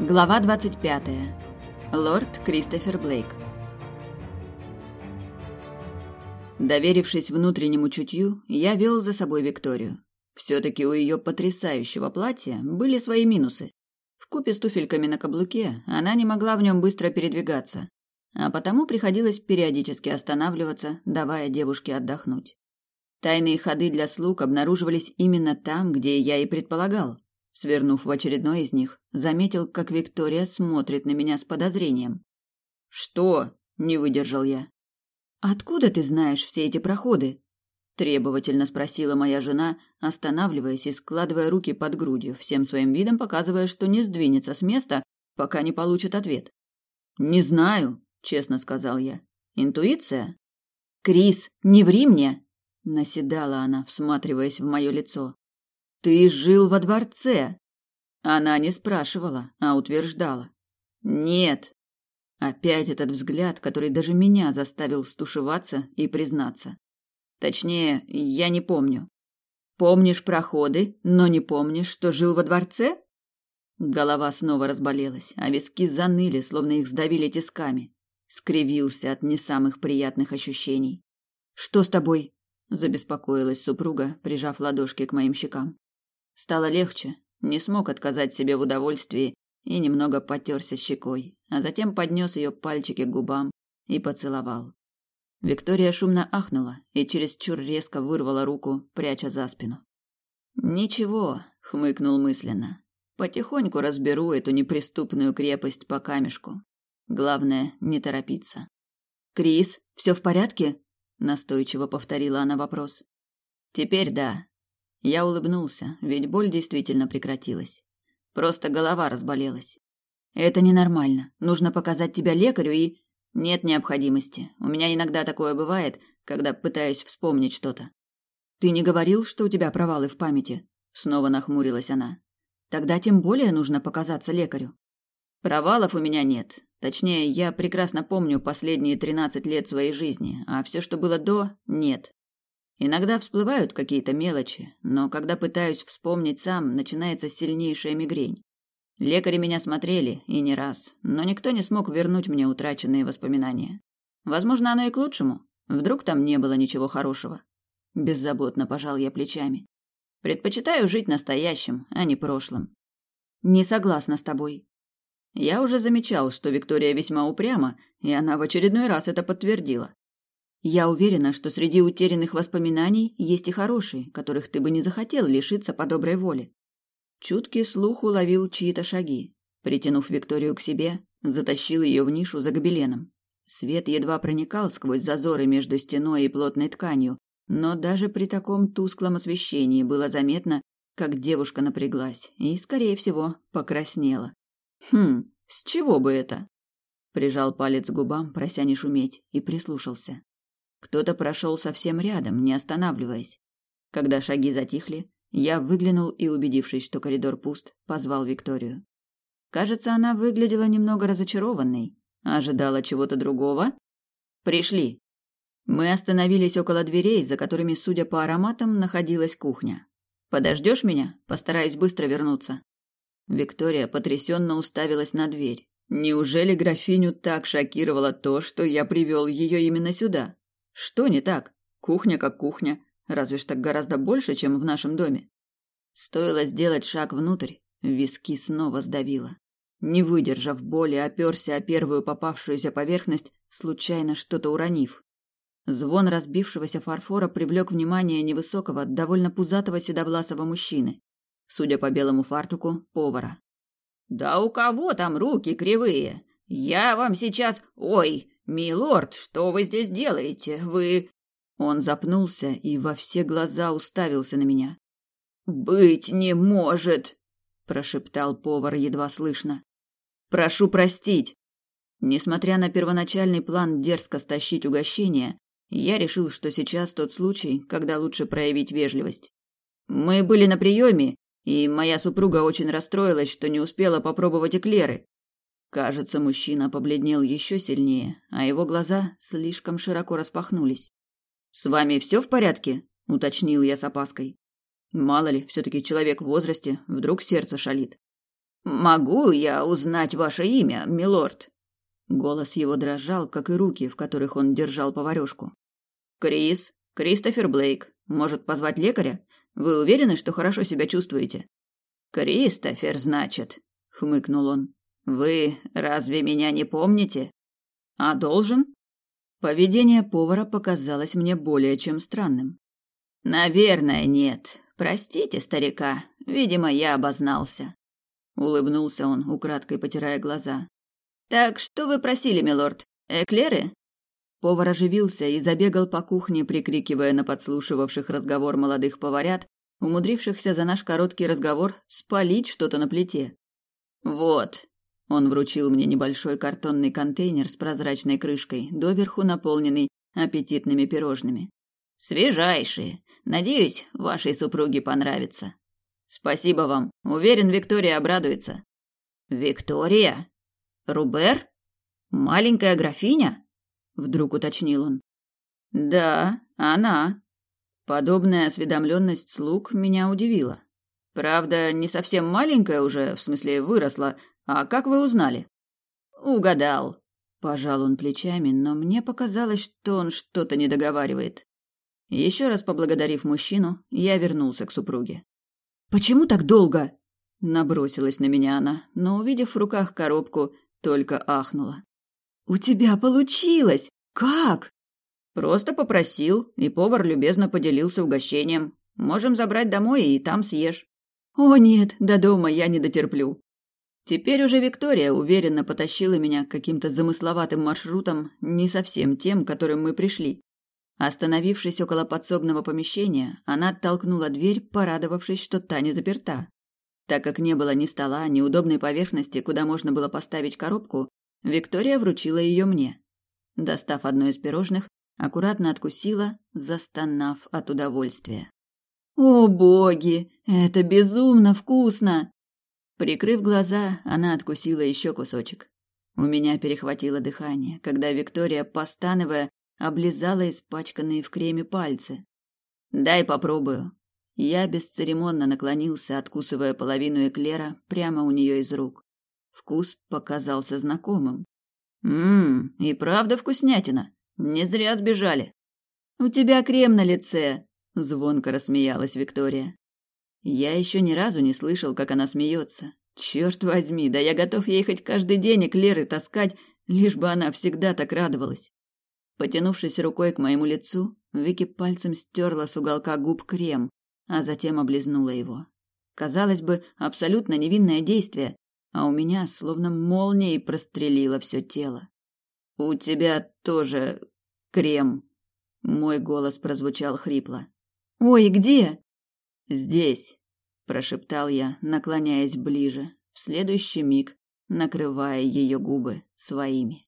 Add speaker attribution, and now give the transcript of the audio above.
Speaker 1: Глава 25. Лорд Кристофер Блейк. Доверившись внутреннему чутью, я вел за собой Викторию. Все-таки у ее потрясающего платья были свои минусы. В купе с туфельками на каблуке она не могла в нем быстро передвигаться, а потому приходилось периодически останавливаться, давая девушке отдохнуть. Тайные ходы для слуг обнаруживались именно там, где я и предполагал, Свернув в очередной из них, заметил, как Виктория смотрит на меня с подозрением. «Что?» – не выдержал я. «Откуда ты знаешь все эти проходы?» – требовательно спросила моя жена, останавливаясь и складывая руки под грудью, всем своим видом показывая, что не сдвинется с места, пока не получит ответ. «Не знаю», – честно сказал я. «Интуиция?» «Крис, не ври мне!» – наседала она, всматриваясь в мое лицо. Ты жил во дворце. Она не спрашивала, а утверждала. Нет. Опять этот взгляд, который даже меня заставил стушеваться и признаться. Точнее, я не помню. Помнишь проходы, но не помнишь, что жил во дворце? Голова снова разболелась, а виски заныли, словно их сдавили тисками. Скривился от не самых приятных ощущений. Что с тобой? забеспокоилась супруга, прижав ладошки к моим щекам. Стало легче, не смог отказать себе в удовольствии и немного потерся щекой, а затем поднес ее пальчики к губам и поцеловал. Виктория шумно ахнула и чересчур резко вырвала руку, пряча за спину. «Ничего», — хмыкнул мысленно, — «потихоньку разберу эту неприступную крепость по камешку. Главное, не торопиться». «Крис, все в порядке?» — настойчиво повторила она вопрос. «Теперь да», я улыбнулся, ведь боль действительно прекратилась. Просто голова разболелась. Это ненормально. Нужно показать тебя лекарю и нет необходимости. У меня иногда такое бывает, когда пытаюсь вспомнить что-то. Ты не говорил, что у тебя провалы в памяти? Снова нахмурилась она. Тогда тем более нужно показаться лекарю. Провалов у меня нет. Точнее, я прекрасно помню последние тринадцать лет своей жизни, а все, что было до, нет. Иногда всплывают какие-то мелочи, но когда пытаюсь вспомнить сам, начинается сильнейшая мигрень. Лекари меня смотрели, и не раз, но никто не смог вернуть мне утраченные воспоминания. Возможно, оно и к лучшему. Вдруг там не было ничего хорошего. Беззаботно пожал я плечами. Предпочитаю жить настоящим, а не прошлым. Не согласна с тобой. Я уже замечал, что Виктория весьма упряма, и она в очередной раз это подтвердила. Я уверена, что среди утерянных воспоминаний есть и хорошие, которых ты бы не захотел лишиться по доброй воле. Чуткий слух уловил чьи-то шаги. Притянув Викторию к себе, затащил ее в нишу за гобеленом. Свет едва проникал сквозь зазоры между стеной и плотной тканью, но даже при таком тусклом освещении было заметно, как девушка напряглась и, скорее всего, покраснела. Хм, с чего бы это? Прижал палец к губам, прося не шуметь, и прислушался. Кто-то прошел совсем рядом, не останавливаясь. Когда шаги затихли, я выглянул и, убедившись, что коридор пуст, позвал Викторию. Кажется, она выглядела немного разочарованной. Ожидала чего-то другого? Пришли. Мы остановились около дверей, за которыми, судя по ароматам, находилась кухня. Подождешь меня? Постараюсь быстро вернуться. Виктория потрясенно уставилась на дверь. Неужели графиню так шокировало то, что я привел ее именно сюда? Что не так? Кухня как кухня, разве так гораздо больше, чем в нашем доме. Стоило сделать шаг внутрь, виски снова сдавило. Не выдержав боли, оперся о первую попавшуюся поверхность, случайно что-то уронив. Звон разбившегося фарфора привлек внимание невысокого, довольно пузатого седовласого мужчины. Судя по белому фартуку, повара. «Да у кого там руки кривые? Я вам сейчас... Ой, «Милорд, что вы здесь делаете? Вы...» Он запнулся и во все глаза уставился на меня. «Быть не может!» – прошептал повар едва слышно. «Прошу простить!» Несмотря на первоначальный план дерзко стащить угощение, я решил, что сейчас тот случай, когда лучше проявить вежливость. Мы были на приеме, и моя супруга очень расстроилась, что не успела попробовать эклеры. Кажется, мужчина побледнел еще сильнее, а его глаза слишком широко распахнулись. «С вами все в порядке?» – уточнил я с опаской. Мало ли, все-таки человек в возрасте, вдруг сердце шалит. «Могу я узнать ваше имя, милорд?» Голос его дрожал, как и руки, в которых он держал поварёшку. «Крис, Кристофер Блейк. Может, позвать лекаря? Вы уверены, что хорошо себя чувствуете?» «Кристофер, значит», — хмыкнул он. «Вы разве меня не помните?» «А должен?» Поведение повара показалось мне более чем странным. «Наверное, нет. Простите, старика. Видимо, я обознался». Улыбнулся он, украдкой потирая глаза. «Так что вы просили, милорд? Эклеры?» Повар оживился и забегал по кухне, прикрикивая на подслушивавших разговор молодых поварят, умудрившихся за наш короткий разговор спалить что-то на плите. «Вот», — он вручил мне небольшой картонный контейнер с прозрачной крышкой, доверху наполненный аппетитными пирожными. «Свежайшие. Надеюсь, вашей супруге понравится». «Спасибо вам. Уверен, Виктория обрадуется». «Виктория?» Рубер? Маленькая графиня? Вдруг уточнил он. Да, она. Подобная осведомленность слуг меня удивила. Правда, не совсем маленькая уже, в смысле выросла. А как вы узнали? Угадал. Пожал он плечами, но мне показалось, что он что-то не договаривает. Еще раз поблагодарив мужчину, я вернулся к супруге. Почему так долго? Набросилась на меня она, но увидев в руках коробку, только ахнула. «У тебя получилось! Как?» «Просто попросил, и повар любезно поделился угощением. Можем забрать домой и там съешь». «О нет, до дома я не дотерплю». Теперь уже Виктория уверенно потащила меня каким-то замысловатым маршрутом, не совсем тем, которым мы пришли. Остановившись около подсобного помещения, она оттолкнула дверь, порадовавшись, что та не заперта. Так как не было ни стола, ни удобной поверхности, куда можно было поставить коробку, Виктория вручила ее мне. Достав одно из пирожных, аккуратно откусила, застонав от удовольствия. «О, боги! Это безумно вкусно!» Прикрыв глаза, она откусила еще кусочек. У меня перехватило дыхание, когда Виктория, постановая, облизала испачканные в креме пальцы. «Дай попробую», я бесцеремонно наклонился, откусывая половину эклера прямо у нее из рук. Вкус показался знакомым. «Ммм, и правда вкуснятина. Не зря сбежали». «У тебя крем на лице», — звонко рассмеялась Виктория. Я еще ни разу не слышал, как она смеется. Черт возьми, да я готов ей хоть каждый день эклеры таскать, лишь бы она всегда так радовалась. Потянувшись рукой к моему лицу, Вики пальцем стерла с уголка губ крем, а затем облизнула его. Казалось бы, абсолютно невинное действие, а у меня словно молнией прострелило все тело. «У тебя тоже крем», — мой голос прозвучал хрипло. «Ой, где?» «Здесь», — прошептал я, наклоняясь ближе, в следующий миг накрывая ее губы своими.